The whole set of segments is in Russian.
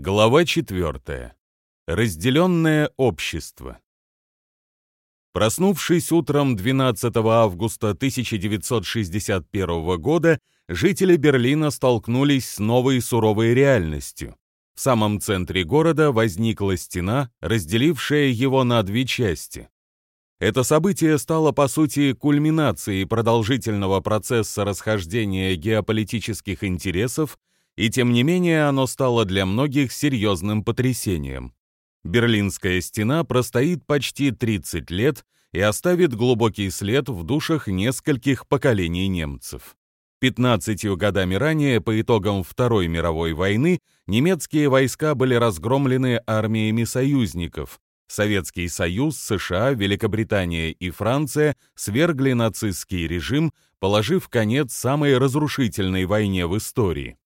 Глава 4. Разделенное общество. Проснувшись утром 12 августа 1961 года, жители Берлина столкнулись с новой суровой реальностью. В самом центре города возникла стена, разделившая его на две части. Это событие стало, по сути, кульминацией продолжительного процесса расхождения геополитических интересов и тем не менее оно стало для многих серьезным потрясением. Берлинская стена простоит почти 30 лет и оставит глубокий след в душах нескольких поколений немцев. 15 годами ранее, по итогам Второй мировой войны, немецкие войска были разгромлены армиями союзников. Советский Союз, США, Великобритания и Франция свергли нацистский режим, положив конец самой разрушительной войне в истории.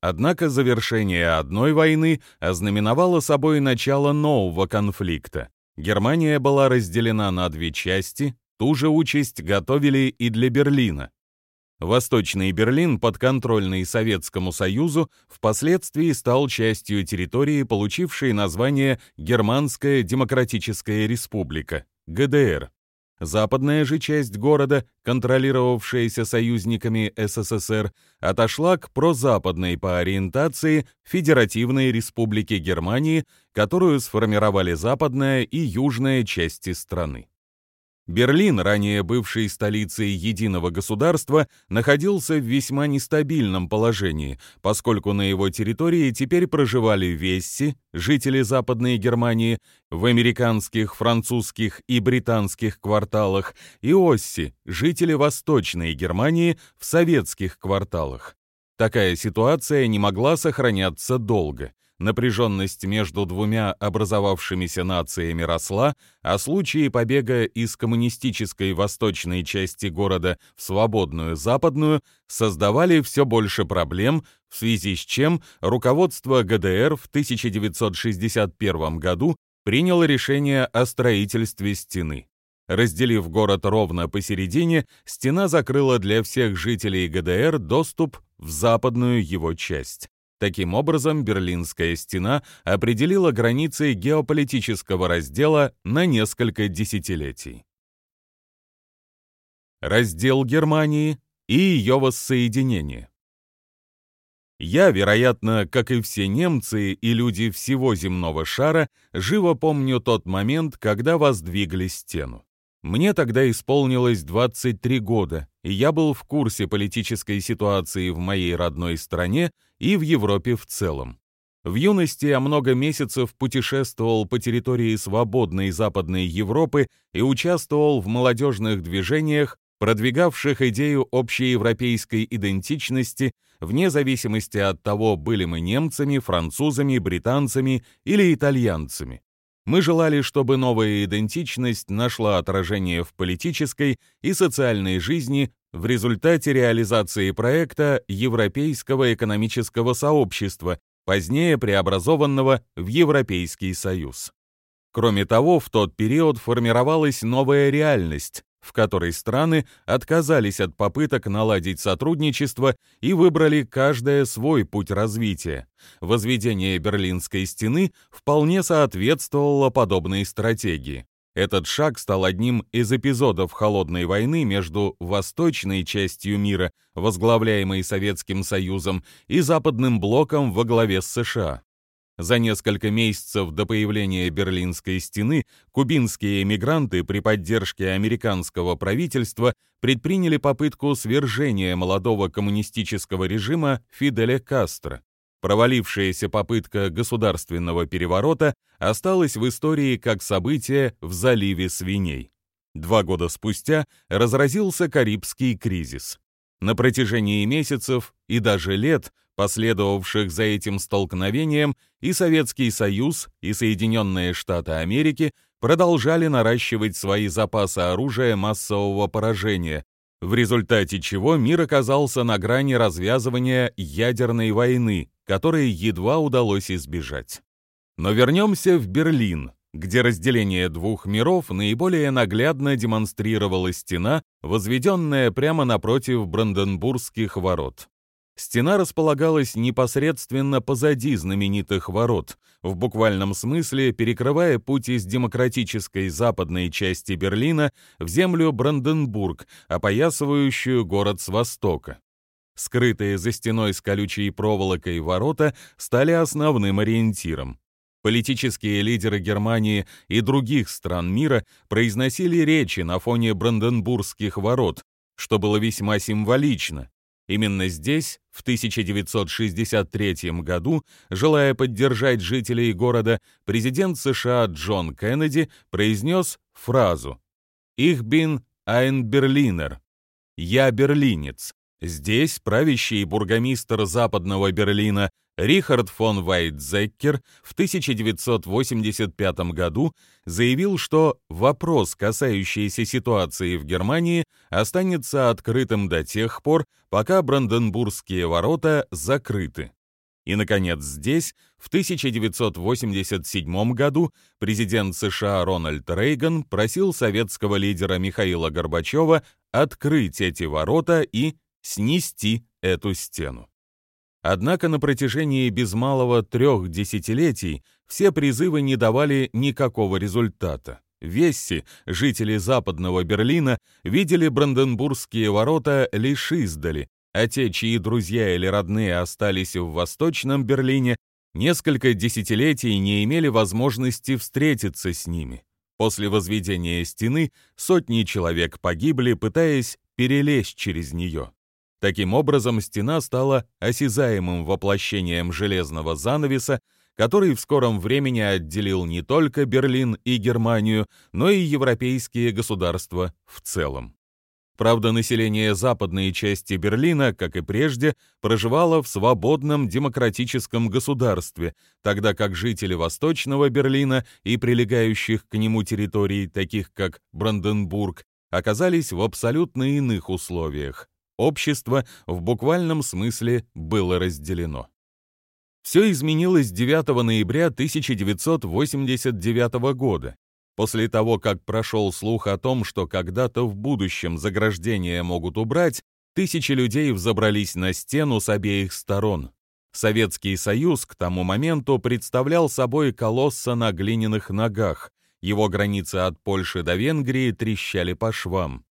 Однако завершение одной войны ознаменовало собой начало нового конфликта. Германия была разделена на две части, ту же участь готовили и для Берлина. Восточный Берлин, подконтрольный Советскому Союзу, впоследствии стал частью территории, получившей название Германская Демократическая Республика, ГДР. Западная же часть города, контролировавшаяся союзниками СССР, отошла к прозападной по ориентации Федеративной Республике Германии, которую сформировали западная и южная части страны. Берлин, ранее бывший столицей единого государства, находился в весьма нестабильном положении, поскольку на его территории теперь проживали Весси, жители Западной Германии, в американских, французских и британских кварталах, и Осси, жители Восточной Германии в советских кварталах. Такая ситуация не могла сохраняться долго напряженность между двумя образовавшимися нациями росла, а случаи побега из коммунистической восточной части города в свободную западную создавали все больше проблем, в связи с чем руководство ГДР в 1961 году приняло решение о строительстве стены. Разделив город ровно посередине, стена закрыла для всех жителей ГДР доступ в западную его часть. Таким образом, Берлинская стена определила границы геополитического раздела на несколько десятилетий. Раздел Германии и ее воссоединение. Я, вероятно, как и все немцы и люди всего земного шара, живо помню тот момент, когда воздвигли стену. Мне тогда исполнилось 23 года, и я был в курсе политической ситуации в моей родной стране и в Европе в целом. В юности я много месяцев путешествовал по территории свободной Западной Европы и участвовал в молодежных движениях, продвигавших идею общеевропейской идентичности вне зависимости от того, были мы немцами, французами, британцами или итальянцами. Мы желали, чтобы новая идентичность нашла отражение в политической и социальной жизни в результате реализации проекта Европейского экономического сообщества, позднее преобразованного в Европейский Союз. Кроме того, в тот период формировалась новая реальность, в которой страны отказались от попыток наладить сотрудничество и выбрали каждое свой путь развития. Возведение Берлинской стены вполне соответствовало подобной стратегии. Этот шаг стал одним из эпизодов холодной войны между восточной частью мира, возглавляемой Советским Союзом, и западным блоком во главе с США. За несколько месяцев до появления Берлинской стены кубинские эмигранты при поддержке американского правительства предприняли попытку свержения молодого коммунистического режима Фиделя Кастро. Провалившаяся попытка государственного переворота осталась в истории как событие в заливе свиней. Два года спустя разразился Карибский кризис. На протяжении месяцев и даже лет, последовавших за этим столкновением, и Советский Союз, и Соединенные Штаты Америки продолжали наращивать свои запасы оружия массового поражения, в результате чего мир оказался на грани развязывания ядерной войны, которой едва удалось избежать. Но вернемся в Берлин, где разделение двух миров наиболее наглядно демонстрировала стена, возведенная прямо напротив Бранденбургских ворот. Стена располагалась непосредственно позади знаменитых ворот, в буквальном смысле перекрывая путь из демократической западной части Берлина в землю Бранденбург, опоясывающую город с востока. Скрытые за стеной с колючей проволокой ворота стали основным ориентиром. Политические лидеры Германии и других стран мира произносили речи на фоне Бранденбургских ворот, что было весьма символично. Именно здесь, в 1963 году, желая поддержать жителей города, президент США Джон Кеннеди произнес фразу «Ich bin ein Berliner» — «Я берлинец». Здесь правящий бургомистр западного Берлина Рихард фон Вайтзеккер в 1985 году заявил, что вопрос, касающийся ситуации в Германии, останется открытым до тех пор, пока Бранденбургские ворота закрыты. И, наконец, здесь, в 1987 году, президент США Рональд Рейган просил советского лидера Михаила Горбачева открыть эти ворота и снести эту стену. Однако на протяжении без малого трех десятилетий все призывы не давали никакого результата. Весси, жители западного Берлина, видели Бранденбургские ворота лишь издали, а те, чьи друзья или родные остались в восточном Берлине, несколько десятилетий не имели возможности встретиться с ними. После возведения стены сотни человек погибли, пытаясь перелезть через нее. Таким образом, стена стала осязаемым воплощением железного занавеса, который в скором времени отделил не только Берлин и Германию, но и европейские государства в целом. Правда, население западной части Берлина, как и прежде, проживало в свободном демократическом государстве, тогда как жители Восточного Берлина и прилегающих к нему территорий, таких как Бранденбург, оказались в абсолютно иных условиях общество в буквальном смысле было разделено. Все изменилось 9 ноября 1989 года, после того, как прошел слух о том, что когда-то в будущем заграждения могут убрать, тысячи людей взобрались на стену с обеих сторон. Советский Союз к тому моменту представлял собой колосса на глиняных ногах, его границы от Польши до Венгрии трещали по швам.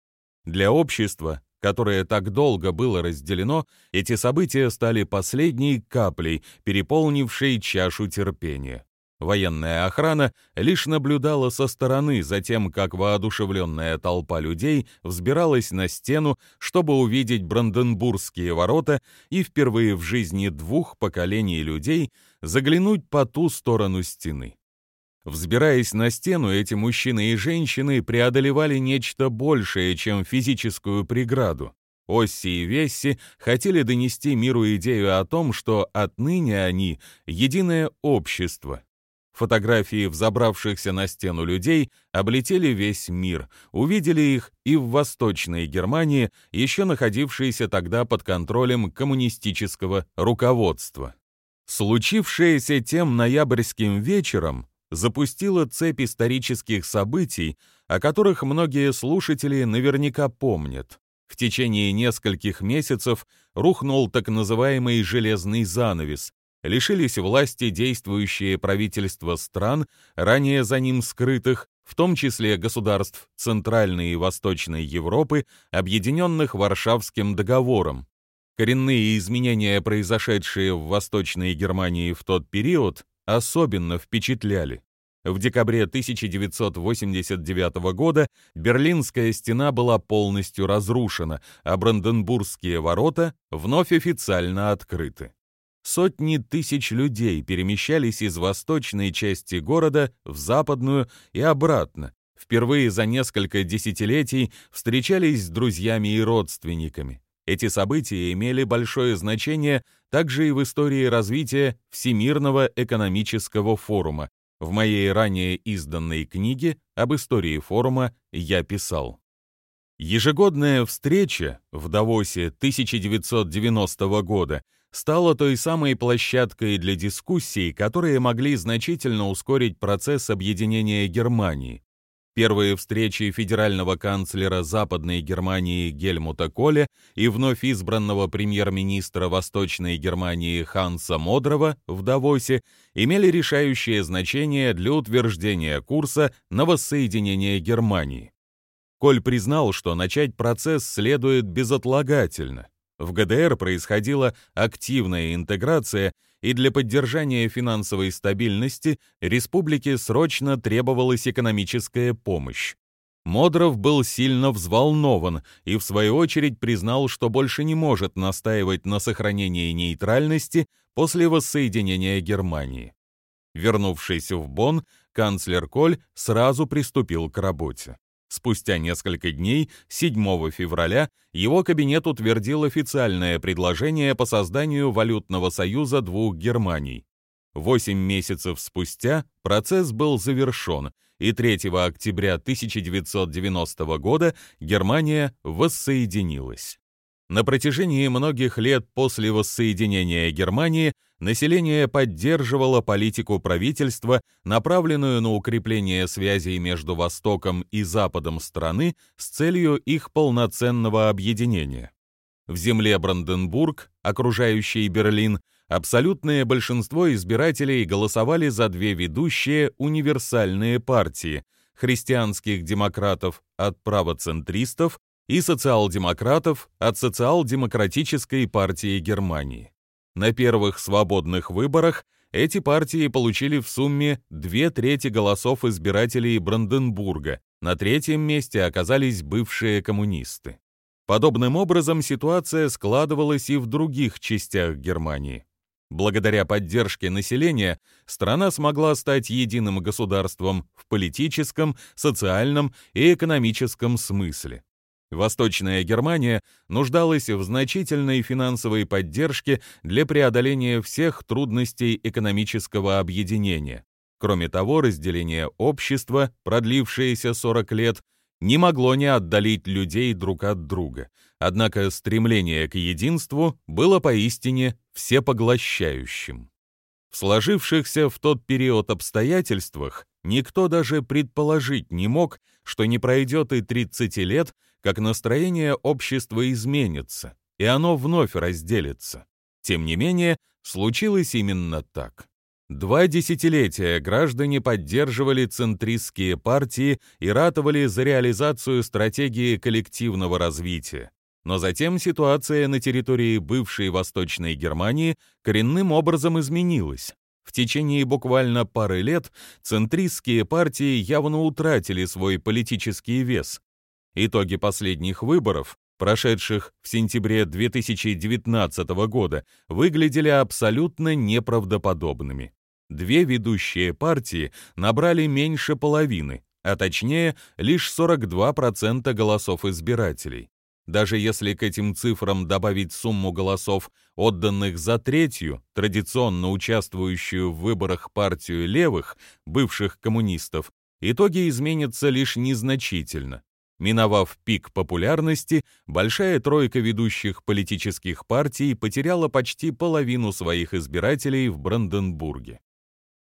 Для общества которое так долго было разделено, эти события стали последней каплей, переполнившей чашу терпения. Военная охрана лишь наблюдала со стороны за тем, как воодушевленная толпа людей взбиралась на стену, чтобы увидеть Бранденбургские ворота и впервые в жизни двух поколений людей заглянуть по ту сторону стены. Взбираясь на стену, эти мужчины и женщины преодолевали нечто большее, чем физическую преграду. Осси и Весси хотели донести миру идею о том, что отныне они — единое общество. Фотографии взобравшихся на стену людей облетели весь мир, увидели их и в Восточной Германии, еще находившейся тогда под контролем коммунистического руководства. Случившееся тем ноябрьским вечером запустила цепь исторических событий, о которых многие слушатели наверняка помнят. В течение нескольких месяцев рухнул так называемый «железный занавес», лишились власти действующие правительства стран, ранее за ним скрытых, в том числе государств Центральной и Восточной Европы, объединенных Варшавским договором. Коренные изменения, произошедшие в Восточной Германии в тот период, особенно впечатляли. В декабре 1989 года Берлинская стена была полностью разрушена, а Бранденбургские ворота вновь официально открыты. Сотни тысяч людей перемещались из восточной части города в западную и обратно. Впервые за несколько десятилетий встречались с друзьями и родственниками. Эти события имели большое значение также и в истории развития Всемирного экономического форума. В моей ранее изданной книге об истории форума я писал. Ежегодная встреча в Давосе 1990 года стала той самой площадкой для дискуссий, которые могли значительно ускорить процесс объединения Германии. Первые встречи федерального канцлера Западной Германии Гельмута Коля и вновь избранного премьер-министра Восточной Германии Ханса Модрова в Давосе имели решающее значение для утверждения курса на воссоединение Германии. Коль признал, что начать процесс следует безотлагательно. В ГДР происходила активная интеграция, и для поддержания финансовой стабильности республике срочно требовалась экономическая помощь. Модров был сильно взволнован и, в свою очередь, признал, что больше не может настаивать на сохранении нейтральности после воссоединения Германии. Вернувшись в Бонн, канцлер Коль сразу приступил к работе. Спустя несколько дней, 7 февраля, его кабинет утвердил официальное предложение по созданию валютного союза двух Германий. Восемь месяцев спустя процесс был завершен, и 3 октября 1990 года Германия воссоединилась. На протяжении многих лет после воссоединения Германии население поддерживало политику правительства, направленную на укрепление связей между Востоком и Западом страны с целью их полноценного объединения. В земле Бранденбург, окружающей Берлин, абсолютное большинство избирателей голосовали за две ведущие универсальные партии – христианских демократов от правоцентристов и социал-демократов от Социал-демократической партии Германии. На первых свободных выборах эти партии получили в сумме две трети голосов избирателей Бранденбурга, на третьем месте оказались бывшие коммунисты. Подобным образом ситуация складывалась и в других частях Германии. Благодаря поддержке населения страна смогла стать единым государством в политическом, социальном и экономическом смысле. Восточная Германия нуждалась в значительной финансовой поддержке для преодоления всех трудностей экономического объединения. Кроме того, разделение общества, продлившееся 40 лет, не могло не отдалить людей друг от друга. Однако стремление к единству было поистине всепоглощающим. В сложившихся в тот период обстоятельствах никто даже предположить не мог, что не пройдет и 30 лет, как настроение общества изменится, и оно вновь разделится. Тем не менее, случилось именно так. Два десятилетия граждане поддерживали центристские партии и ратовали за реализацию стратегии коллективного развития. Но затем ситуация на территории бывшей Восточной Германии коренным образом изменилась. В течение буквально пары лет центристские партии явно утратили свой политический вес, Итоги последних выборов, прошедших в сентябре 2019 года, выглядели абсолютно неправдоподобными. Две ведущие партии набрали меньше половины, а точнее лишь 42% голосов избирателей. Даже если к этим цифрам добавить сумму голосов, отданных за третью, традиционно участвующую в выборах партию левых, бывших коммунистов, итоги изменятся лишь незначительно. Миновав пик популярности, большая тройка ведущих политических партий потеряла почти половину своих избирателей в Бранденбурге.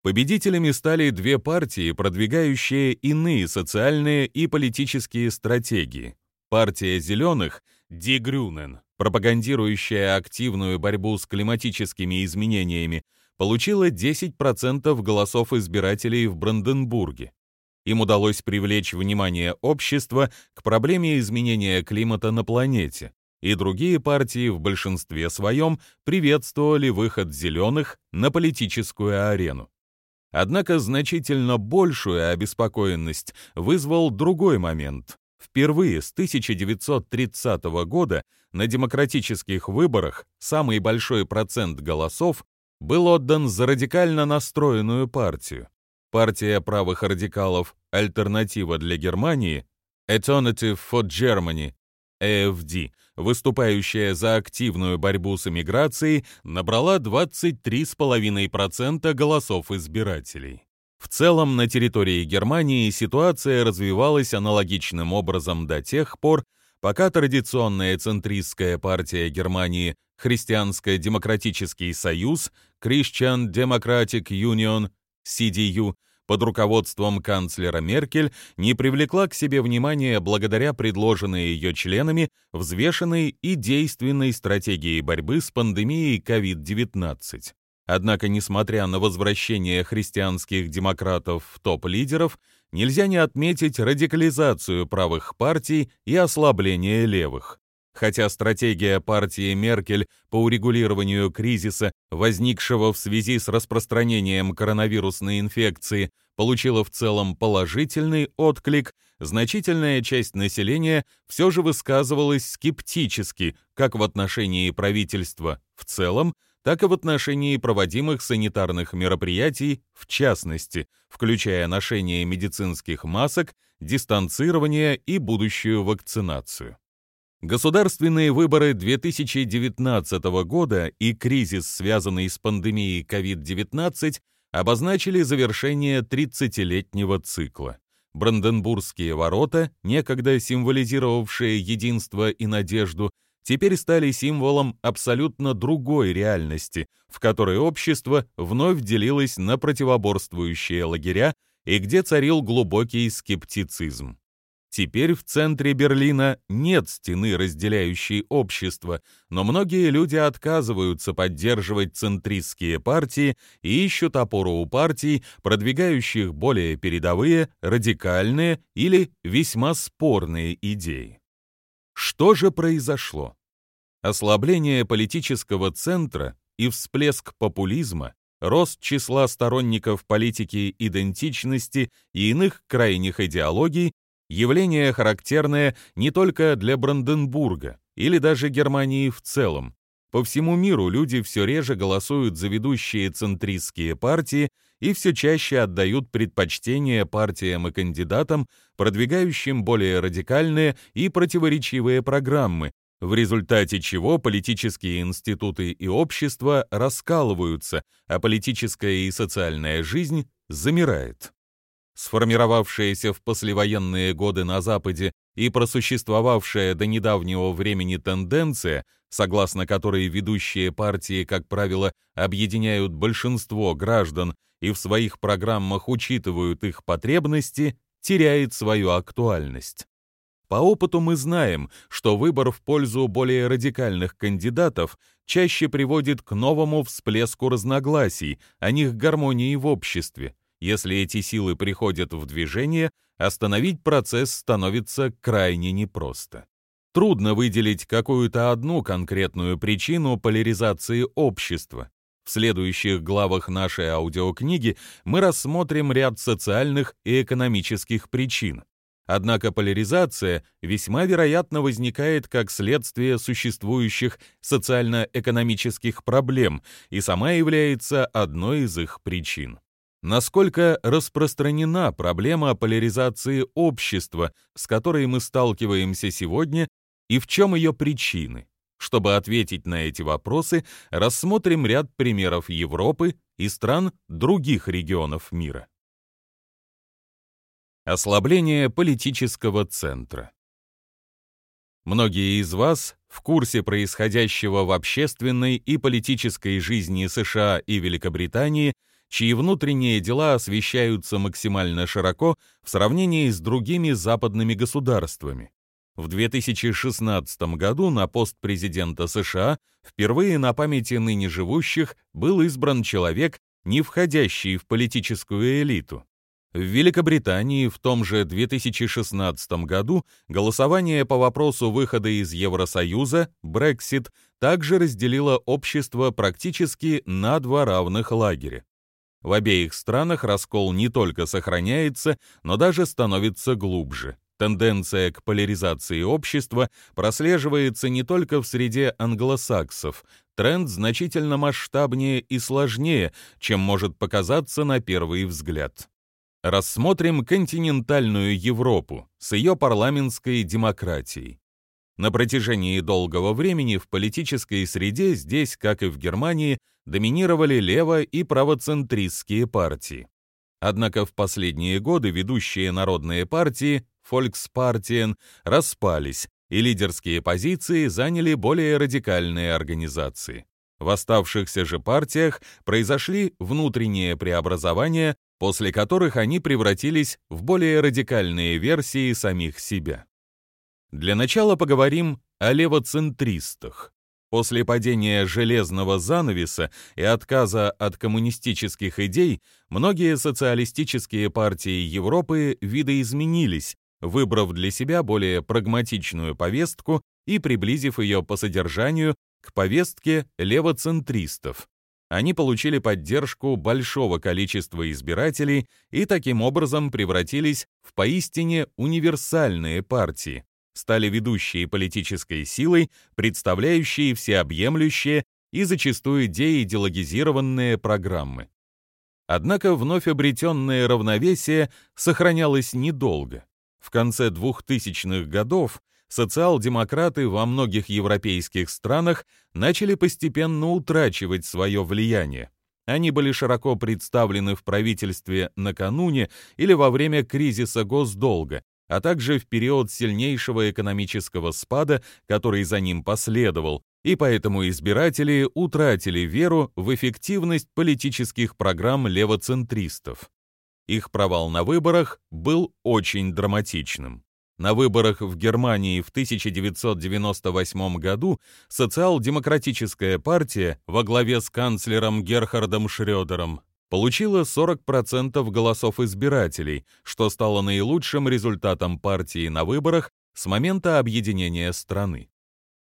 Победителями стали две партии, продвигающие иные социальные и политические стратегии. Партия «Зеленых» Ди Грюнен, пропагандирующая активную борьбу с климатическими изменениями, получила 10% голосов избирателей в Бранденбурге им удалось привлечь внимание общества к проблеме изменения климата на планете, и другие партии в большинстве своем приветствовали выход зеленых на политическую арену. Однако значительно большую обеспокоенность вызвал другой момент. Впервые с 1930 года на демократических выборах самый большой процент голосов был отдан за радикально настроенную партию. Партия правых радикалов «Альтернатива для Германии» Alternative for Germany AFD, выступающая за активную борьбу с эмиграцией, набрала 23,5% голосов избирателей. В целом, на территории Германии ситуация развивалась аналогичным образом до тех пор, пока традиционная центристская партия Германии Христианско-демократический союз Christian Democratic Union CDU под руководством канцлера Меркель не привлекла к себе внимания благодаря предложенной ее членами взвешенной и действенной стратегии борьбы с пандемией COVID-19. Однако, несмотря на возвращение христианских демократов в топ-лидеров, нельзя не отметить радикализацию правых партий и ослабление левых. Хотя стратегия партии Меркель по урегулированию кризиса, возникшего в связи с распространением коронавирусной инфекции, получила в целом положительный отклик, значительная часть населения все же высказывалась скептически как в отношении правительства в целом, так и в отношении проводимых санитарных мероприятий, в частности, включая ношение медицинских масок, дистанцирование и будущую вакцинацию. Государственные выборы 2019 года и кризис, связанный с пандемией COVID-19, обозначили завершение 30-летнего цикла. Бранденбургские ворота, некогда символизировавшие единство и надежду, теперь стали символом абсолютно другой реальности, в которой общество вновь делилось на противоборствующие лагеря и где царил глубокий скептицизм. Теперь в центре Берлина нет стены, разделяющей общество, но многие люди отказываются поддерживать центристские партии и ищут опору у партий, продвигающих более передовые, радикальные или весьма спорные идеи. Что же произошло? Ослабление политического центра и всплеск популизма, рост числа сторонников политики идентичности и иных крайних идеологий явление характерное не только для Бранденбурга или даже Германии в целом. По всему миру люди все реже голосуют за ведущие центристские партии и все чаще отдают предпочтение партиям и кандидатам, продвигающим более радикальные и противоречивые программы, в результате чего политические институты и общества раскалываются, а политическая и социальная жизнь замирает. Сформировавшаяся в послевоенные годы на Западе и просуществовавшая до недавнего времени тенденция, согласно которой ведущие партии, как правило, объединяют большинство граждан и в своих программах учитывают их потребности, теряет свою актуальность. По опыту мы знаем, что выбор в пользу более радикальных кандидатов чаще приводит к новому всплеску разногласий, а не к гармонии в обществе. Если эти силы приходят в движение, остановить процесс становится крайне непросто. Трудно выделить какую-то одну конкретную причину поляризации общества. В следующих главах нашей аудиокниги мы рассмотрим ряд социальных и экономических причин. Однако поляризация весьма вероятно возникает как следствие существующих социально-экономических проблем и сама является одной из их причин. Насколько распространена проблема поляризации общества, с которой мы сталкиваемся сегодня, и в чем ее причины? Чтобы ответить на эти вопросы, рассмотрим ряд примеров Европы и стран других регионов мира. Ослабление политического центра. Многие из вас в курсе происходящего в общественной и политической жизни США и Великобритании, чьи внутренние дела освещаются максимально широко в сравнении с другими западными государствами. В 2016 году на пост президента США впервые на памяти ныне живущих был избран человек, не входящий в политическую элиту. В Великобритании в том же 2016 году голосование по вопросу выхода из Евросоюза, Brexit, также разделило общество практически на два равных лагеря. В обеих странах раскол не только сохраняется, но даже становится глубже. Тенденция к поляризации общества прослеживается не только в среде англосаксов. Тренд значительно масштабнее и сложнее, чем может показаться на первый взгляд. Рассмотрим континентальную Европу с ее парламентской демократией. На протяжении долгого времени в политической среде здесь, как и в Германии, доминировали лево- и правоцентристские партии. Однако в последние годы ведущие народные партии, Volkspartien, распались, и лидерские позиции заняли более радикальные организации. В оставшихся же партиях произошли внутренние преобразования, после которых они превратились в более радикальные версии самих себя. Для начала поговорим о левоцентристах. После падения железного занавеса и отказа от коммунистических идей, многие социалистические партии Европы видоизменились, выбрав для себя более прагматичную повестку и приблизив ее по содержанию к повестке левоцентристов. Они получили поддержку большого количества избирателей и таким образом превратились в поистине универсальные партии, стали ведущей политической силой, представляющей всеобъемлющие и зачастую деидеологизированные программы. Однако вновь обретенное равновесие сохранялось недолго. В конце 2000-х годов социал-демократы во многих европейских странах начали постепенно утрачивать свое влияние. Они были широко представлены в правительстве накануне или во время кризиса госдолга, а также в период сильнейшего экономического спада, который за ним последовал, и поэтому избиратели утратили веру в эффективность политических программ левоцентристов. Их провал на выборах был очень драматичным. На выборах в Германии в 1998 году социал-демократическая партия во главе с канцлером Герхардом Шрёдером получила 40% голосов избирателей, что стало наилучшим результатом партии на выборах с момента объединения страны.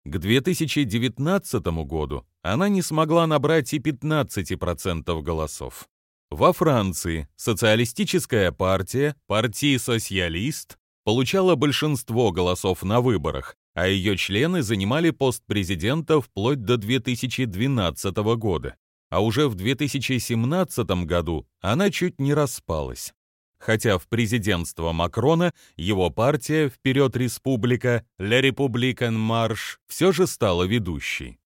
К 2019 году она не смогла набрать и 15% голосов. Во Франции социалистическая партия, партия социалист, получала большинство голосов на выборах, а ее члены занимали пост президента вплоть до 2012 года а уже в 2017 году она чуть не распалась. Хотя в президентство Макрона его партия «Вперед, республика» «Ля Републикан Марш» все же стала ведущей.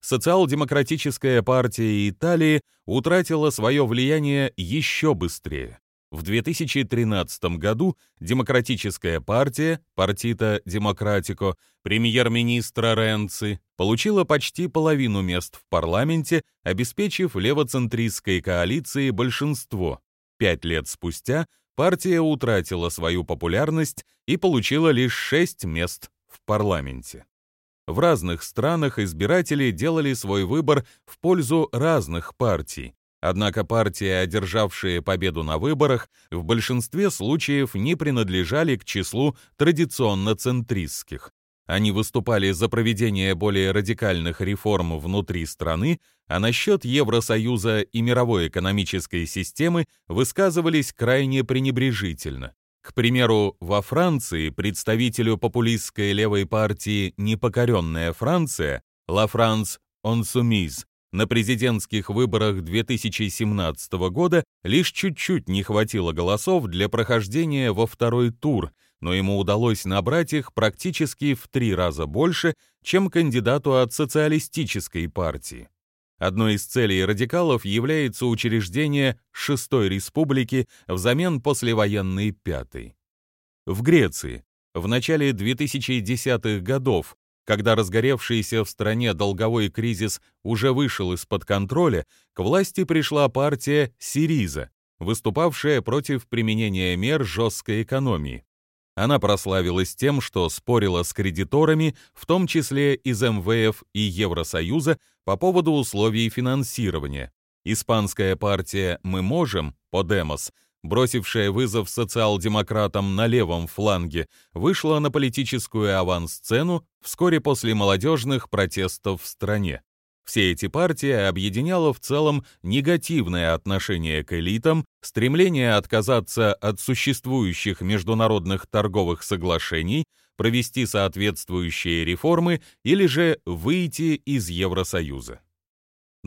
Социал-демократическая партия Италии утратила свое влияние еще быстрее. В 2013 году Демократическая партия, Партита Демократико, премьер-министра Ренци, получила почти половину мест в парламенте, обеспечив левоцентристской коалиции большинство. Пять лет спустя партия утратила свою популярность и получила лишь шесть мест в парламенте. В разных странах избиратели делали свой выбор в пользу разных партий, Однако партии, одержавшие победу на выборах, в большинстве случаев не принадлежали к числу традиционно центристских. Они выступали за проведение более радикальных реформ внутри страны, а насчет Евросоюза и мировой экономической системы высказывались крайне пренебрежительно. К примеру, во Франции представителю популистской левой партии «Непокоренная Франция» «La France Insoumise» На президентских выборах 2017 года лишь чуть-чуть не хватило голосов для прохождения во второй тур, но ему удалось набрать их практически в три раза больше, чем кандидату от социалистической партии. Одной из целей радикалов является учреждение Шестой Республики взамен послевоенной Пятой. В Греции в начале 2010-х годов когда разгоревшийся в стране долговой кризис уже вышел из-под контроля, к власти пришла партия «Сириза», выступавшая против применения мер жесткой экономии. Она прославилась тем, что спорила с кредиторами, в том числе из МВФ и Евросоюза, по поводу условий финансирования. Испанская партия «Мы можем» Подемос бросившая вызов социал-демократам на левом фланге, вышла на политическую авансцену вскоре после молодежных протестов в стране. Все эти партии объединяло в целом негативное отношение к элитам, стремление отказаться от существующих международных торговых соглашений, провести соответствующие реформы или же выйти из Евросоюза.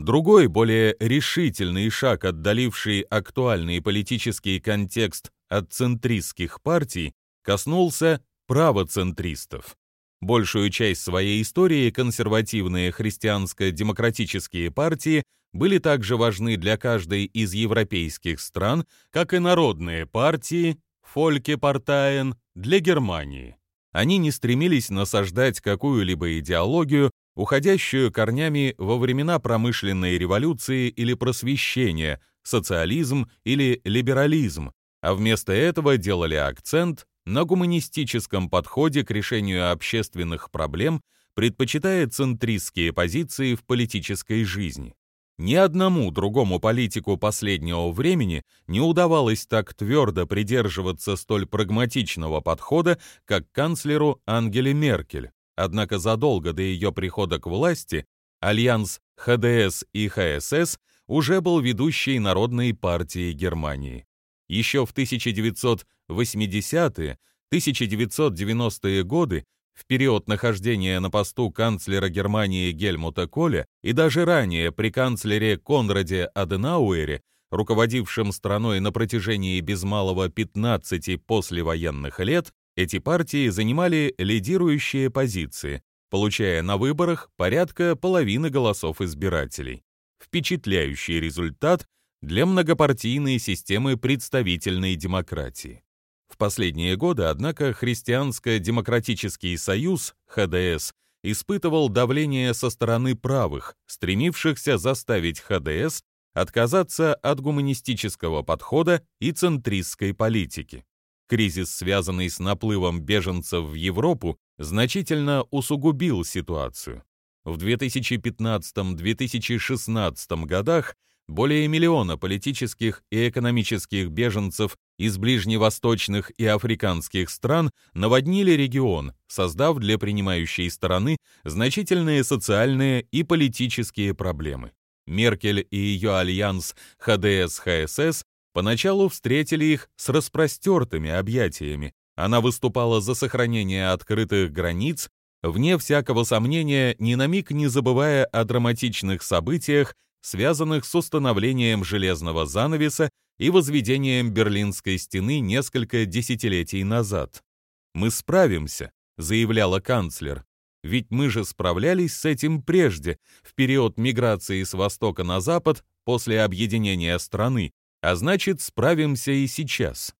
Другой, более решительный шаг, отдаливший актуальный политический контекст от центристских партий, коснулся правоцентристов. Большую часть своей истории консервативные христианско-демократические партии были также важны для каждой из европейских стран, как и народные партии, фольке-партаен, для Германии. Они не стремились насаждать какую-либо идеологию, уходящую корнями во времена промышленной революции или просвещения, социализм или либерализм, а вместо этого делали акцент на гуманистическом подходе к решению общественных проблем, предпочитая центристские позиции в политической жизни. Ни одному другому политику последнего времени не удавалось так твердо придерживаться столь прагматичного подхода, как канцлеру Ангеле Меркель. Однако задолго до ее прихода к власти альянс ХДС и ХСС уже был ведущей народной партией Германии. Еще в 1980-е, 1990-е годы в период нахождения на посту канцлера Германии Гельмута Коля и даже ранее при канцлере Конраде Аденауэре, руководившем страной на протяжении без малого 15 послевоенных лет, эти партии занимали лидирующие позиции, получая на выборах порядка половины голосов избирателей. Впечатляющий результат для многопартийной системы представительной демократии. В последние годы, однако, Христианско-демократический союз, ХДС, испытывал давление со стороны правых, стремившихся заставить ХДС отказаться от гуманистического подхода и центристской политики. Кризис, связанный с наплывом беженцев в Европу, значительно усугубил ситуацию. В 2015-2016 годах более миллиона политических и экономических беженцев из ближневосточных и африканских стран наводнили регион, создав для принимающей стороны значительные социальные и политические проблемы. Меркель и ее альянс ХДС-ХСС поначалу встретили их с распростертыми объятиями. Она выступала за сохранение открытых границ, вне всякого сомнения, ни на миг не забывая о драматичных событиях, связанных с установлением железного занавеса и возведением Берлинской стены несколько десятилетий назад. «Мы справимся», — заявляла канцлер, «ведь мы же справлялись с этим прежде, в период миграции с востока на запад после объединения страны, а значит, справимся и сейчас».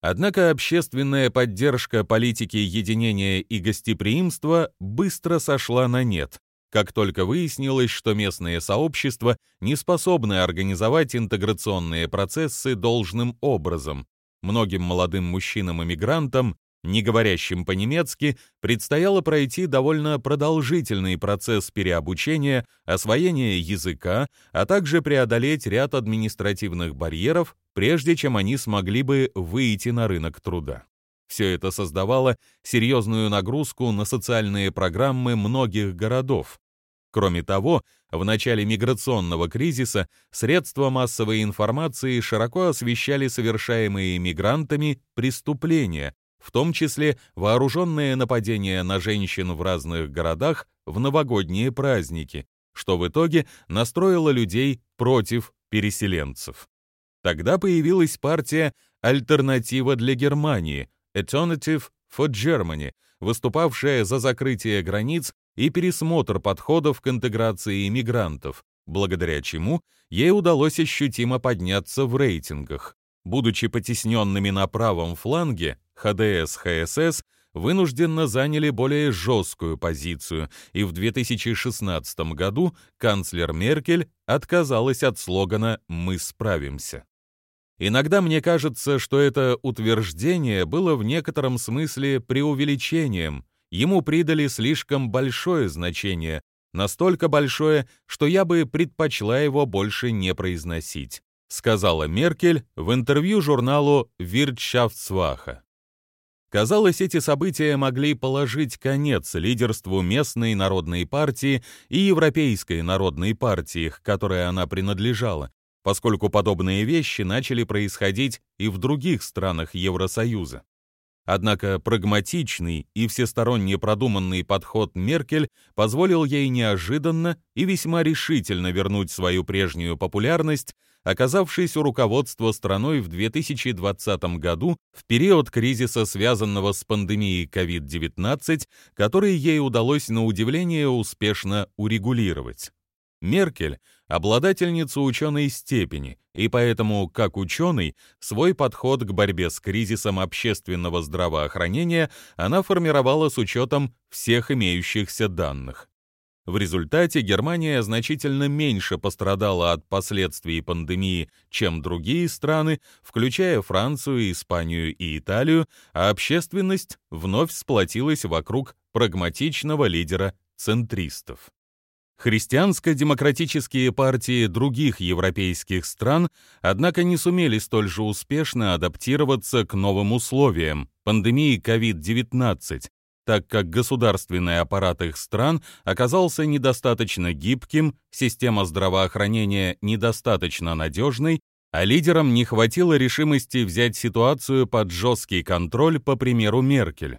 Однако общественная поддержка политики единения и гостеприимства быстро сошла на нет, как только выяснилось, что местные сообщества не способны организовать интеграционные процессы должным образом. Многим молодым мужчинам-иммигрантам, не говорящим по-немецки, предстояло пройти довольно продолжительный процесс переобучения, освоения языка, а также преодолеть ряд административных барьеров, прежде чем они смогли бы выйти на рынок труда. Все это создавало серьезную нагрузку на социальные программы многих городов. Кроме того, в начале миграционного кризиса средства массовой информации широко освещали совершаемые мигрантами преступления, в том числе вооруженные нападения на женщин в разных городах в новогодние праздники, что в итоге настроило людей против переселенцев. Тогда появилась партия «Альтернатива для Германии» Alternative for Germany, выступавшая за закрытие границ и пересмотр подходов к интеграции иммигрантов, благодаря чему ей удалось ощутимо подняться в рейтингах. Будучи потесненными на правом фланге, ХДС-ХСС вынужденно заняли более жесткую позицию, и в 2016 году канцлер Меркель отказалась от слогана «Мы справимся». Иногда мне кажется, что это утверждение было в некотором смысле преувеличением. Ему придали слишком большое значение, настолько большое, что я бы предпочла его больше не произносить, сказала Меркель в интервью журналу Wirtschaftswache. Казалось, эти события могли положить конец лидерству местной народной партии и Европейской народной партии, к которой она принадлежала, поскольку подобные вещи начали происходить и в других странах Евросоюза. Однако прагматичный и всесторонне продуманный подход Меркель позволил ей неожиданно и весьма решительно вернуть свою прежнюю популярность, оказавшись у руководства страной в 2020 году в период кризиса, связанного с пандемией COVID-19, который ей удалось на удивление успешно урегулировать. Меркель — обладательница ученой степени, и поэтому, как ученый, свой подход к борьбе с кризисом общественного здравоохранения она формировала с учетом всех имеющихся данных. В результате Германия значительно меньше пострадала от последствий пандемии, чем другие страны, включая Францию, Испанию и Италию, а общественность вновь сплотилась вокруг прагматичного лидера центристов. Христианско-демократические партии других европейских стран, однако, не сумели столь же успешно адаптироваться к новым условиям пандемии COVID-19, так как государственный аппарат их стран оказался недостаточно гибким, система здравоохранения недостаточно надежной, а лидерам не хватило решимости взять ситуацию под жесткий контроль по примеру Меркель.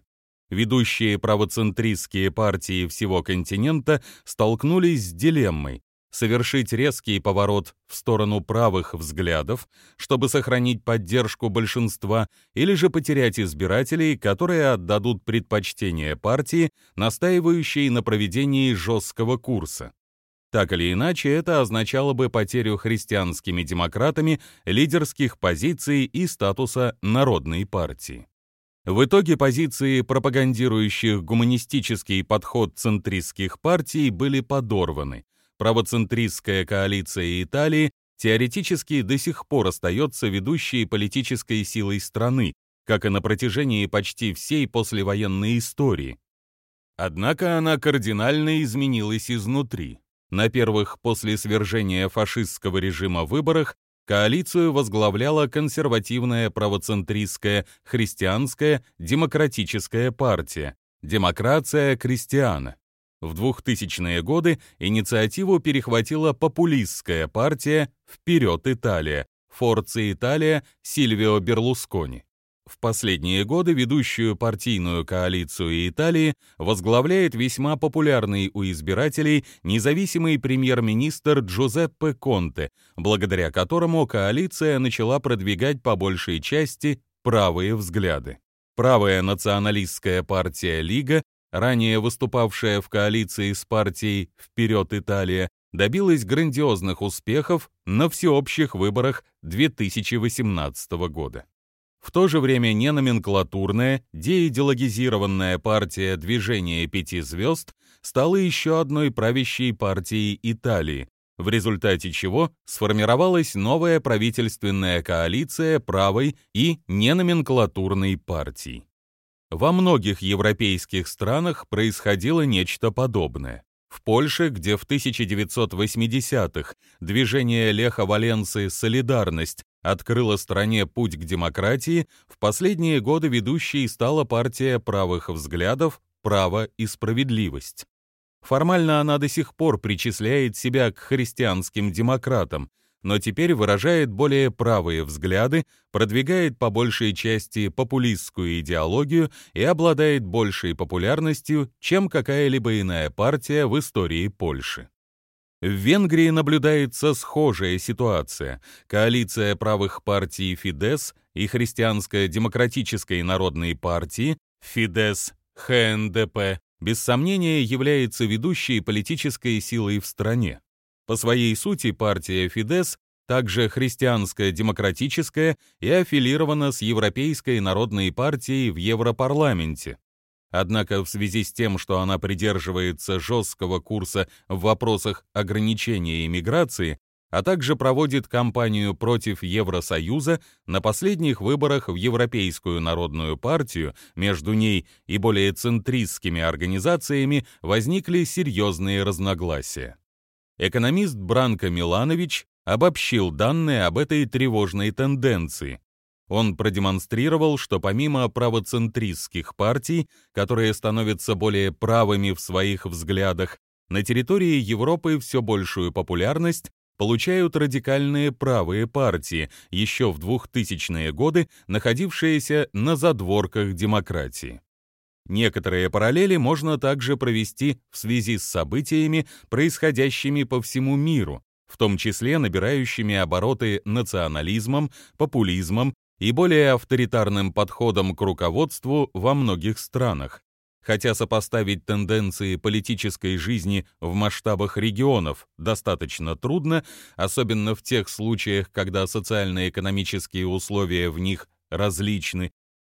Ведущие правоцентристские партии всего континента столкнулись с дилеммой совершить резкий поворот в сторону правых взглядов, чтобы сохранить поддержку большинства, или же потерять избирателей, которые отдадут предпочтение партии, настаивающей на проведении жесткого курса. Так или иначе, это означало бы потерю христианскими демократами лидерских позиций и статуса народной партии. В итоге позиции пропагандирующих гуманистический подход центристских партий были подорваны, правоцентристская коалиция Италии теоретически до сих пор остается ведущей политической силой страны, как и на протяжении почти всей послевоенной истории. Однако она кардинально изменилась изнутри. На первых после свержения фашистского режима выборах коалицию возглавляла консервативная правоцентристская христианская демократическая партия «Демокрация Кристиана». В 2000-е годы инициативу перехватила популистская партия «Вперед, Италия» Форца Италия Сильвио Берлускони. В последние годы ведущую партийную коалицию Италии возглавляет весьма популярный у избирателей независимый премьер-министр Джузеппе Конте, благодаря которому коалиция начала продвигать по большей части правые взгляды. Правая националистская партия Лига ранее выступавшая в коалиции с партией «Вперед, Италия», добилась грандиозных успехов на всеобщих выборах 2018 года. В то же время неноменклатурная, деидеологизированная партия «Движение пяти звезд» стала еще одной правящей партией Италии, в результате чего сформировалась новая правительственная коалиция правой и неноменклатурной партий. Во многих европейских странах происходило нечто подобное. В Польше, где в 1980-х движение Леха Валенции «Солидарность» открыло стране путь к демократии, в последние годы ведущей стала партия правых взглядов «Право и справедливость». Формально она до сих пор причисляет себя к христианским демократам, но теперь выражает более правые взгляды, продвигает по большей части популистскую идеологию и обладает большей популярностью, чем какая-либо иная партия в истории Польши. В Венгрии наблюдается схожая ситуация. Коалиция правых партий Фидес и Христианской демократической народной партии Фидес ХНДП без сомнения является ведущей политической силой в стране. По своей сути партия Фидес также христианская демократическая и аффилирована с Европейской народной партией в Европарламенте. Однако в связи с тем, что она придерживается жесткого курса в вопросах ограничения иммиграции, а также проводит кампанию против Евросоюза, на последних выборах в Европейскую народную партию между ней и более центристскими организациями возникли серьезные разногласия экономист Бранко Миланович обобщил данные об этой тревожной тенденции. Он продемонстрировал, что помимо правоцентристских партий, которые становятся более правыми в своих взглядах, на территории Европы все большую популярность получают радикальные правые партии, еще в 2000-е годы находившиеся на задворках демократии. Некоторые параллели можно также провести в связи с событиями, происходящими по всему миру, в том числе набирающими обороты национализмом, популизмом и более авторитарным подходом к руководству во многих странах. Хотя сопоставить тенденции политической жизни в масштабах регионов достаточно трудно, особенно в тех случаях, когда социально-экономические условия в них различны,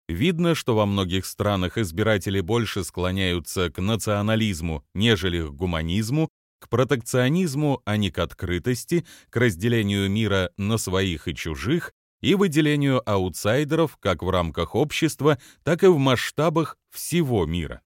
видно, что во многих странах избиратели больше склоняются к национализму, нежели к гуманизму, к протекционизму, а не к открытости, к разделению мира на своих и чужих и выделению аутсайдеров как в рамках общества, так и в масштабах всего мира.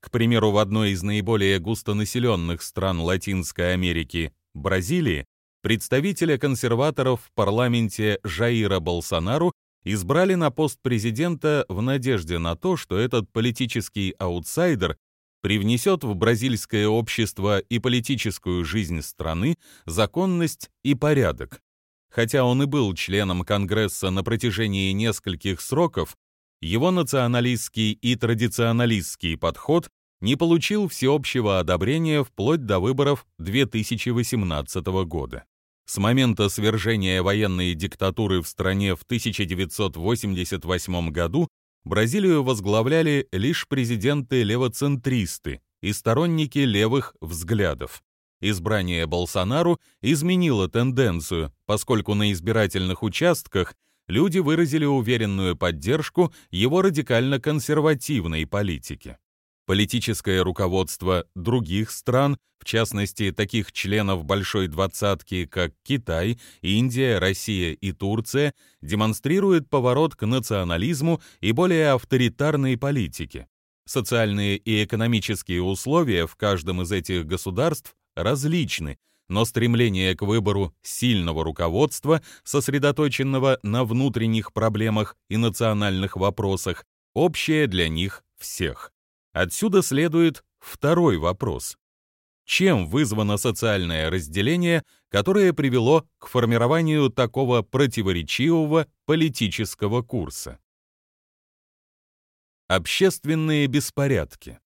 К примеру, в одной из наиболее густонаселенных стран Латинской Америки, Бразилии, представителя консерваторов в парламенте Жаира Болсонару избрали на пост президента в надежде на то, что этот политический аутсайдер привнесет в бразильское общество и политическую жизнь страны законность и порядок. Хотя он и был членом Конгресса на протяжении нескольких сроков, его националистский и традиционалистский подход не получил всеобщего одобрения вплоть до выборов 2018 года. С момента свержения военной диктатуры в стране в 1988 году Бразилию возглавляли лишь президенты-левоцентристы и сторонники левых взглядов. Избрание Болсонару изменило тенденцию, поскольку на избирательных участках люди выразили уверенную поддержку его радикально-консервативной политике. Политическое руководство других стран, в частности таких членов Большой Двадцатки, как Китай, Индия, Россия и Турция, демонстрирует поворот к национализму и более авторитарной политике. Социальные и экономические условия в каждом из этих государств различны, но стремление к выбору сильного руководства, сосредоточенного на внутренних проблемах и национальных вопросах, общее для них всех. Отсюда следует второй вопрос. Чем вызвано социальное разделение, которое привело к формированию такого противоречивого политического курса? Общественные беспорядки.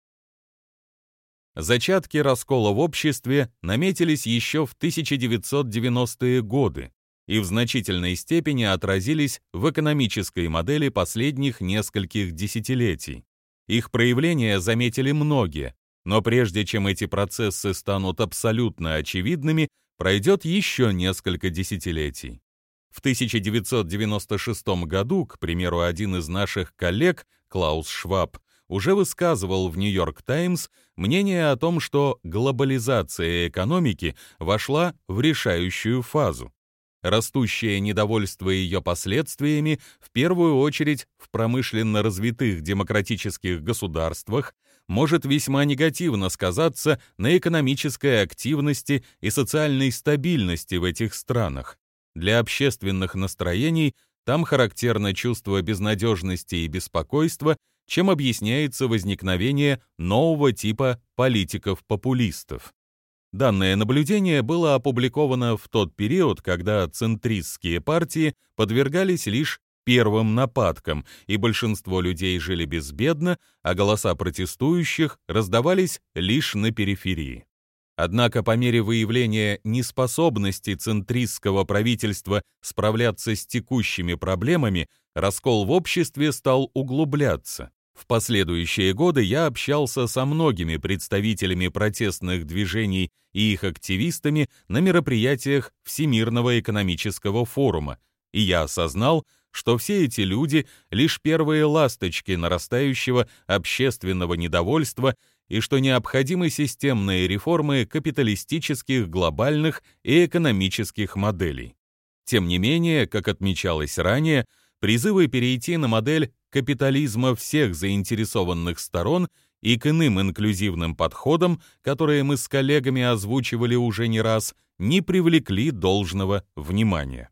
Зачатки раскола в обществе наметились еще в 1990-е годы и в значительной степени отразились в экономической модели последних нескольких десятилетий. Их проявления заметили многие, но прежде чем эти процессы станут абсолютно очевидными, пройдет еще несколько десятилетий. В 1996 году, к примеру, один из наших коллег, Клаус Шваб, уже высказывал в «Нью-Йорк Таймс» мнение о том, что глобализация экономики вошла в решающую фазу. Растущее недовольство ее последствиями, в первую очередь в промышленно развитых демократических государствах, может весьма негативно сказаться на экономической активности и социальной стабильности в этих странах. Для общественных настроений там характерно чувство безнадежности и беспокойства, чем объясняется возникновение нового типа политиков-популистов. Данное наблюдение было опубликовано в тот период, когда центристские партии подвергались лишь первым нападкам, и большинство людей жили безбедно, а голоса протестующих раздавались лишь на периферии. Однако по мере выявления неспособности центристского правительства справляться с текущими проблемами, раскол в обществе стал углубляться. В последующие годы я общался со многими представителями протестных движений и их активистами на мероприятиях Всемирного экономического форума, и я осознал, что все эти люди — лишь первые ласточки нарастающего общественного недовольства и что необходимы системные реформы капиталистических, глобальных и экономических моделей. Тем не менее, как отмечалось ранее, призывы перейти на модель капитализма всех заинтересованных сторон и к иным инклюзивным подходам, которые мы с коллегами озвучивали уже не раз, не привлекли должного внимания.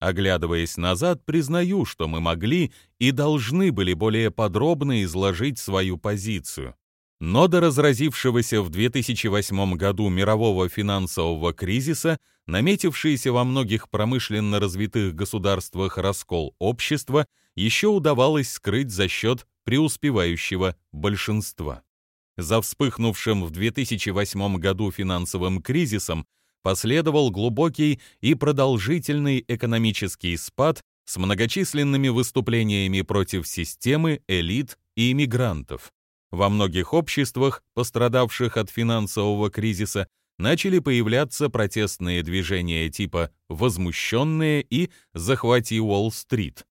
Оглядываясь назад, признаю, что мы могли и должны были более подробно изложить свою позицию. Но до разразившегося в 2008 году мирового финансового кризиса, наметившийся во многих промышленно развитых государствах раскол общества, еще удавалось скрыть за счет преуспевающего большинства. За вспыхнувшим в 2008 году финансовым кризисом последовал глубокий и продолжительный экономический спад с многочисленными выступлениями против системы, элит и иммигрантов. Во многих обществах, пострадавших от финансового кризиса, начали появляться протестные движения типа «возмущенные» и «захвати Уолл-стрит».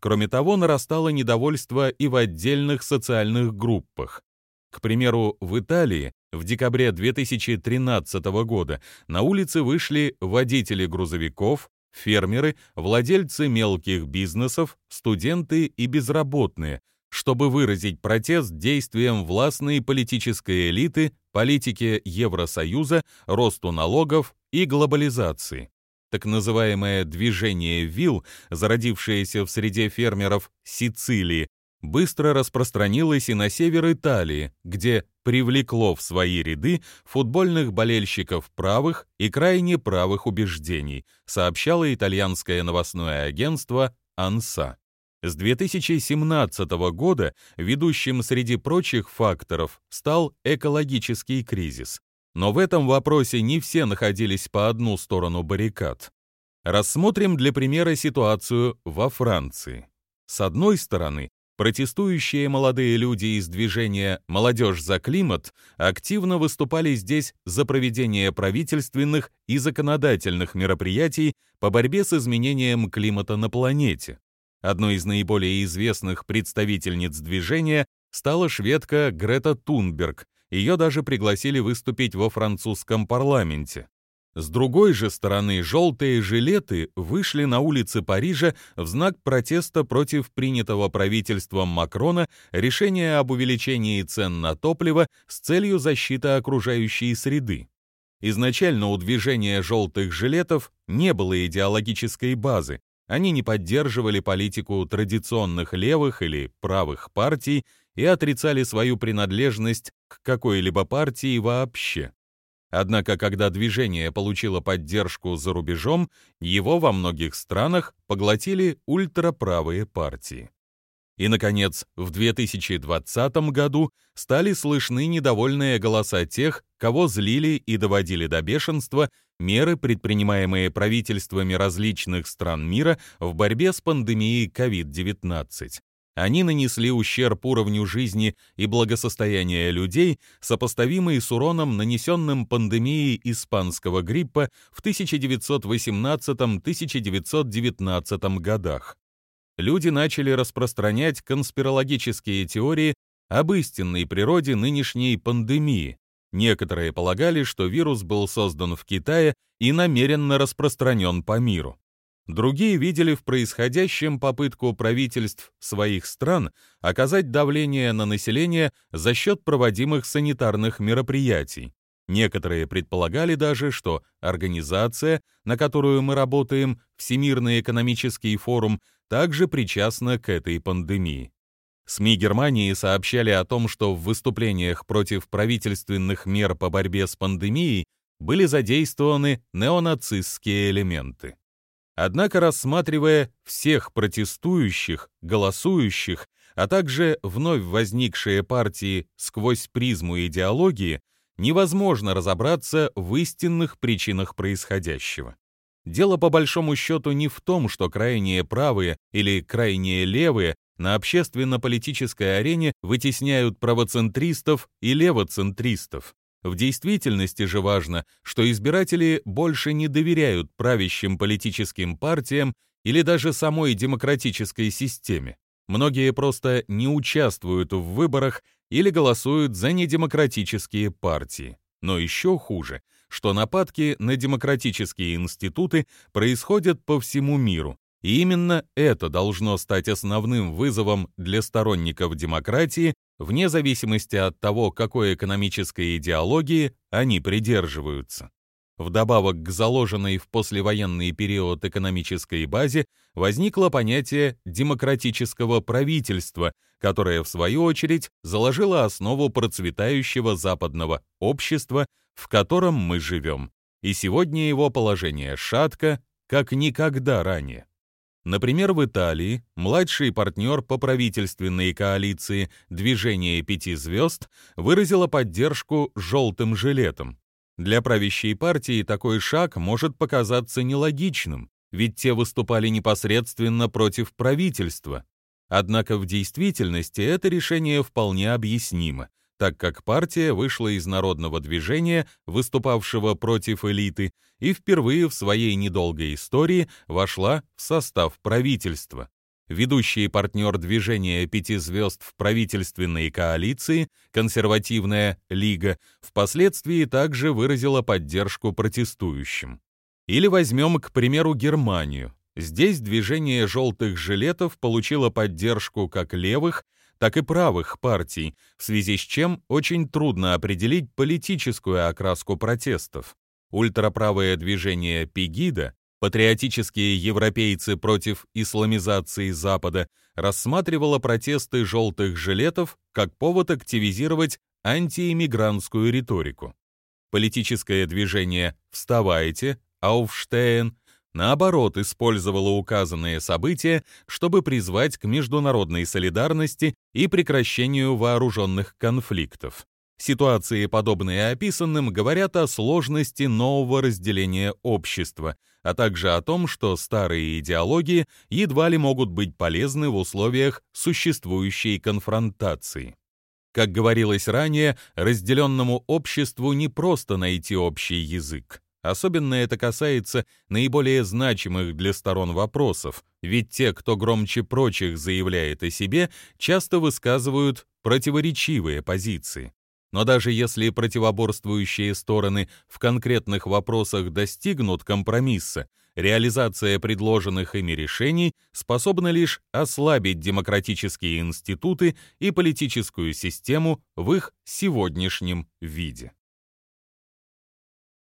Кроме того, нарастало недовольство и в отдельных социальных группах. К примеру, в Италии в декабре 2013 года на улицы вышли водители грузовиков, фермеры, владельцы мелких бизнесов, студенты и безработные, чтобы выразить протест действиям властной политической элиты, политике Евросоюза, росту налогов и глобализации. Так называемое «движение вил», зародившееся в среде фермеров Сицилии, быстро распространилось и на север Италии, где привлекло в свои ряды футбольных болельщиков правых и крайне правых убеждений, сообщало итальянское новостное агентство «Анса». С 2017 года ведущим среди прочих факторов стал экологический кризис. Но в этом вопросе не все находились по одну сторону баррикад. Рассмотрим для примера ситуацию во Франции. С одной стороны, Протестующие молодые люди из движения «Молодежь за климат» активно выступали здесь за проведение правительственных и законодательных мероприятий по борьбе с изменением климата на планете. Одной из наиболее известных представительниц движения стала шведка Грета Тунберг. Ее даже пригласили выступить во французском парламенте. С другой же стороны, желтые жилеты вышли на улицы Парижа в знак протеста против принятого правительством Макрона решения об увеличении цен на топливо с целью защиты окружающей среды. Изначально у движения желтых жилетов не было идеологической базы, они не поддерживали политику традиционных левых или правых партий и отрицали свою принадлежность к какой-либо партии вообще. Однако, когда движение получило поддержку за рубежом, его во многих странах поглотили ультраправые партии. И, наконец, в 2020 году стали слышны недовольные голоса тех, кого злили и доводили до бешенства меры, предпринимаемые правительствами различных стран мира в борьбе с пандемией COVID-19 они нанесли ущерб уровню жизни и благосостояния людей, сопоставимый с уроном, нанесенным пандемией испанского гриппа в 1918-1919 годах. Люди начали распространять конспирологические теории об истинной природе нынешней пандемии. Некоторые полагали, что вирус был создан в Китае и намеренно распространен по миру. Другие видели в происходящем попытку правительств своих стран оказать давление на население за счет проводимых санитарных мероприятий. Некоторые предполагали даже, что организация, на которую мы работаем, Всемирный экономический форум, также причастна к этой пандемии. СМИ Германии сообщали о том, что в выступлениях против правительственных мер по борьбе с пандемией были задействованы неонацистские элементы. Однако, рассматривая всех протестующих, голосующих, а также вновь возникшие партии сквозь призму идеологии, невозможно разобраться в истинных причинах происходящего. Дело по большому счету не в том, что крайние правые или крайние левые на общественно-политической арене вытесняют правоцентристов и левоцентристов. В действительности же важно, что избиратели больше не доверяют правящим политическим партиям или даже самой демократической системе. Многие просто не участвуют в выборах или голосуют за недемократические партии. Но еще хуже, что нападки на демократические институты происходят по всему миру, и именно это должно стать основным вызовом для сторонников демократии, вне зависимости от того, какой экономической идеологии они придерживаются. Вдобавок к заложенной в послевоенный период экономической базе возникло понятие демократического правительства, которое, в свою очередь, заложило основу процветающего западного общества, в котором мы живем. И сегодня его положение шатко, как никогда ранее. Например, в Италии младший партнер по правительственной коалиции «Движение пяти звезд» выразила поддержку «желтым жилетам». Для правящей партии такой шаг может показаться нелогичным, ведь те выступали непосредственно против правительства. Однако в действительности это решение вполне объяснимо, так как партия вышла из народного движения, выступавшего против элиты, и впервые в своей недолгой истории вошла в состав правительства. Ведущий партнер движения пяти звезд в правительственной коалиции, консервативная Лига, впоследствии также выразила поддержку протестующим. Или возьмем, к примеру, Германию. Здесь движение желтых жилетов получило поддержку как левых, так и правых партий, в связи с чем очень трудно определить политическую окраску протестов. Ультраправое движение Пегида, патриотические европейцы против исламизации Запада, рассматривало протесты желтых жилетов как повод активизировать антииммигрантскую риторику. Политическое движение «Вставайте», Ауфштейн наоборот, использовала указанные события, чтобы призвать к международной солидарности и прекращению вооруженных конфликтов. Ситуации, подобные описанным, говорят о сложности нового разделения общества, а также о том, что старые идеологии едва ли могут быть полезны в условиях существующей конфронтации. Как говорилось ранее, разделенному обществу не просто найти общий язык. Особенно это касается наиболее значимых для сторон вопросов, ведь те, кто громче прочих заявляет о себе, часто высказывают противоречивые позиции. Но даже если противоборствующие стороны в конкретных вопросах достигнут компромисса, реализация предложенных ими решений способна лишь ослабить демократические институты и политическую систему в их сегодняшнем виде.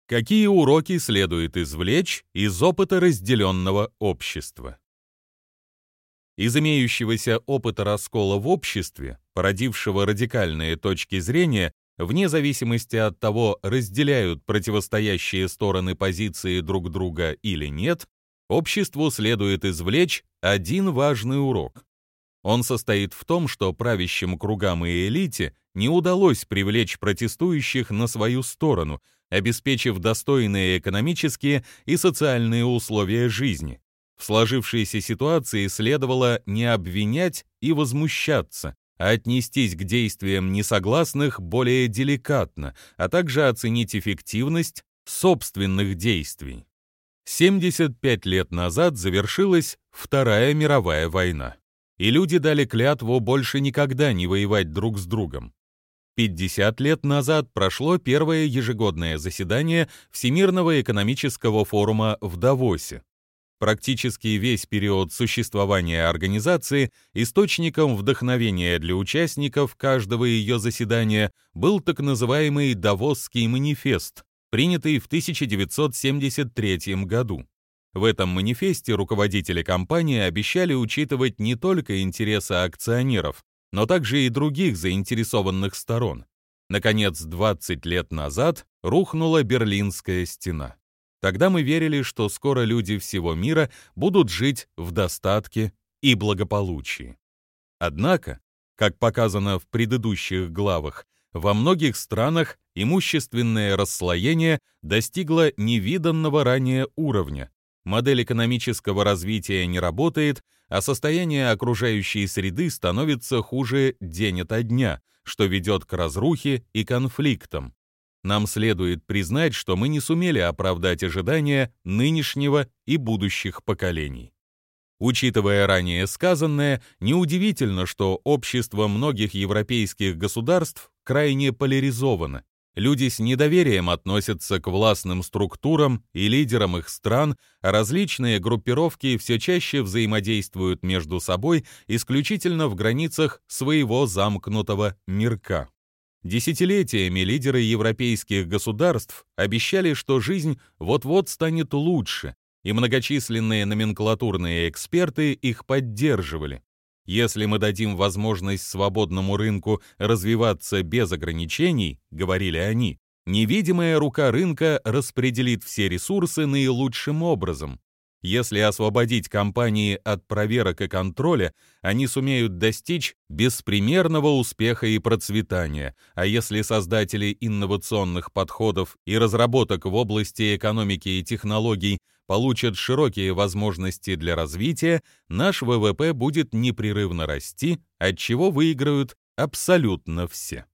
Какие уроки следует извлечь из опыта разделенного общества? Из имеющегося опыта раскола в обществе, породившего радикальные точки зрения, вне зависимости от того, разделяют противостоящие стороны позиции друг друга или нет, обществу следует извлечь один важный урок. Он состоит в том, что правящим кругам и элите не удалось привлечь протестующих на свою сторону – обеспечив достойные экономические и социальные условия жизни. В сложившейся ситуации следовало не обвинять и возмущаться, а отнестись к действиям несогласных более деликатно, а также оценить эффективность собственных действий. 75 лет назад завершилась Вторая мировая война, и люди дали клятву больше никогда не воевать друг с другом. 50 лет назад прошло первое ежегодное заседание Всемирного экономического форума в Давосе. Практически весь период существования организации источником вдохновения для участников каждого ее заседания был так называемый Давосский манифест, принятый в 1973 году. В этом манифесте руководители компании обещали учитывать не только интересы акционеров, но также и других заинтересованных сторон. Наконец, 20 лет назад рухнула Берлинская стена. Тогда мы верили, что скоро люди всего мира будут жить в достатке и благополучии. Однако, как показано в предыдущих главах, во многих странах имущественное расслоение достигло невиданного ранее уровня. Модель экономического развития не работает, а состояние окружающей среды становится хуже день ото дня, что ведет к разрухе и конфликтам. Нам следует признать, что мы не сумели оправдать ожидания нынешнего и будущих поколений. Учитывая ранее сказанное, неудивительно, что общество многих европейских государств крайне поляризовано, Люди с недоверием относятся к властным структурам и лидерам их стран, а различные группировки все чаще взаимодействуют между собой исключительно в границах своего замкнутого мирка. Десятилетиями лидеры европейских государств обещали, что жизнь вот-вот станет лучше, и многочисленные номенклатурные эксперты их поддерживали. Если мы дадим возможность свободному рынку развиваться без ограничений, говорили они, невидимая рука рынка распределит все ресурсы наилучшим образом. Если освободить компании от проверок и контроля, они сумеют достичь беспримерного успеха и процветания, а если создатели инновационных подходов и разработок в области экономики и технологий получат широкие возможности для развития, наш ВВП будет непрерывно расти, от чего выиграют абсолютно все.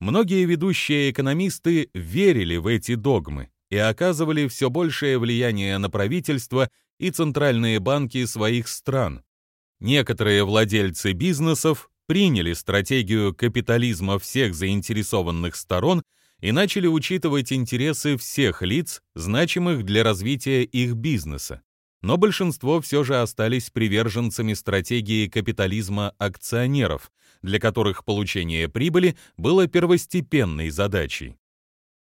Многие ведущие экономисты верили в эти догмы и оказывали все большее влияние на правительство и центральные банки своих стран. некоторые владельцы бизнесов приняли стратегию капитализма всех заинтересованных сторон и начали учитывать интересы всех лиц, значимых для развития их бизнеса. Но большинство все же остались приверженцами стратегии капитализма акционеров, для которых получение прибыли было первостепенной задачей.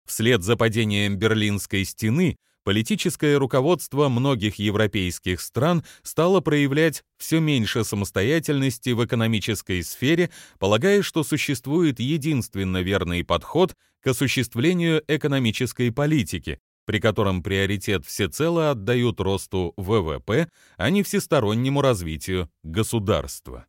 Вслед за падением Берлинской стены политическое руководство многих европейских стран стало проявлять все меньше самостоятельности в экономической сфере, полагая, что существует единственно верный подход к осуществлению экономической политики, при котором приоритет всецело отдают росту ВВП, а не всестороннему развитию государства.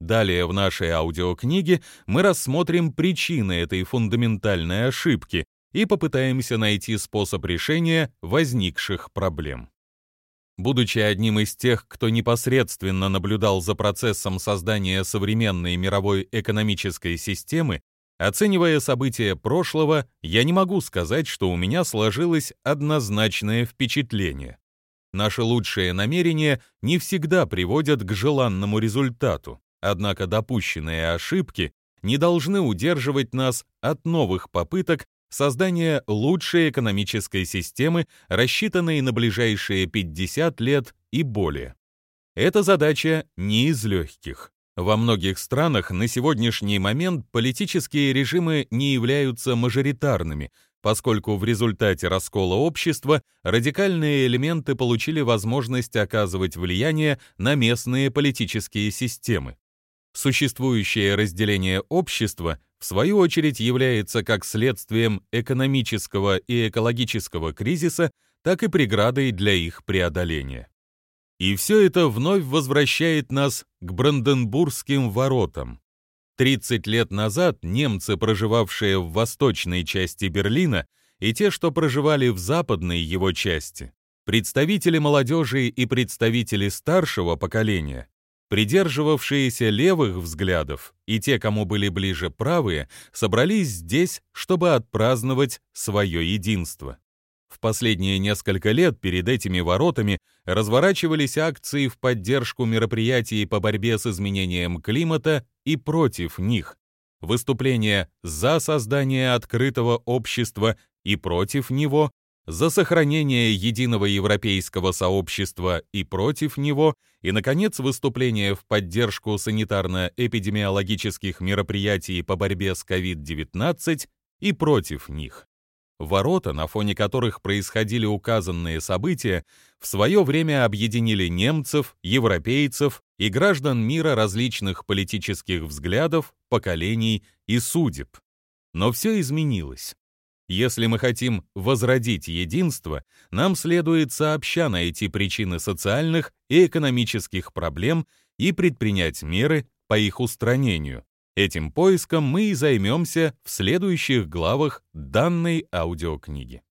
Далее в нашей аудиокниге мы рассмотрим причины этой фундаментальной ошибки, и попытаемся найти способ решения возникших проблем. Будучи одним из тех, кто непосредственно наблюдал за процессом создания современной мировой экономической системы, оценивая события прошлого, я не могу сказать, что у меня сложилось однозначное впечатление. Наши лучшие намерения не всегда приводят к желанному результату, однако допущенные ошибки не должны удерживать нас от новых попыток создание лучшей экономической системы, рассчитанной на ближайшие 50 лет и более. Эта задача не из легких. Во многих странах на сегодняшний момент политические режимы не являются мажоритарными, поскольку в результате раскола общества радикальные элементы получили возможность оказывать влияние на местные политические системы. Существующее разделение общества в свою очередь является как следствием экономического и экологического кризиса, так и преградой для их преодоления. И все это вновь возвращает нас к Бранденбургским воротам. 30 лет назад немцы, проживавшие в восточной части Берлина, и те, что проживали в западной его части, представители молодежи и представители старшего поколения, Придерживавшиеся левых взглядов и те, кому были ближе правые, собрались здесь, чтобы отпраздновать свое единство. В последние несколько лет перед этими воротами разворачивались акции в поддержку мероприятий по борьбе с изменением климата и против них, выступления за создание открытого общества и против него, за сохранение единого европейского сообщества и против него, и, наконец, выступление в поддержку санитарно-эпидемиологических мероприятий по борьбе с COVID-19 и против них. Ворота, на фоне которых происходили указанные события, в свое время объединили немцев, европейцев и граждан мира различных политических взглядов, поколений и судеб. Но все изменилось. Если мы хотим возродить единство, нам следует сообща найти причины социальных и экономических проблем и предпринять меры по их устранению. Этим поиском мы и займемся в следующих главах данной аудиокниги.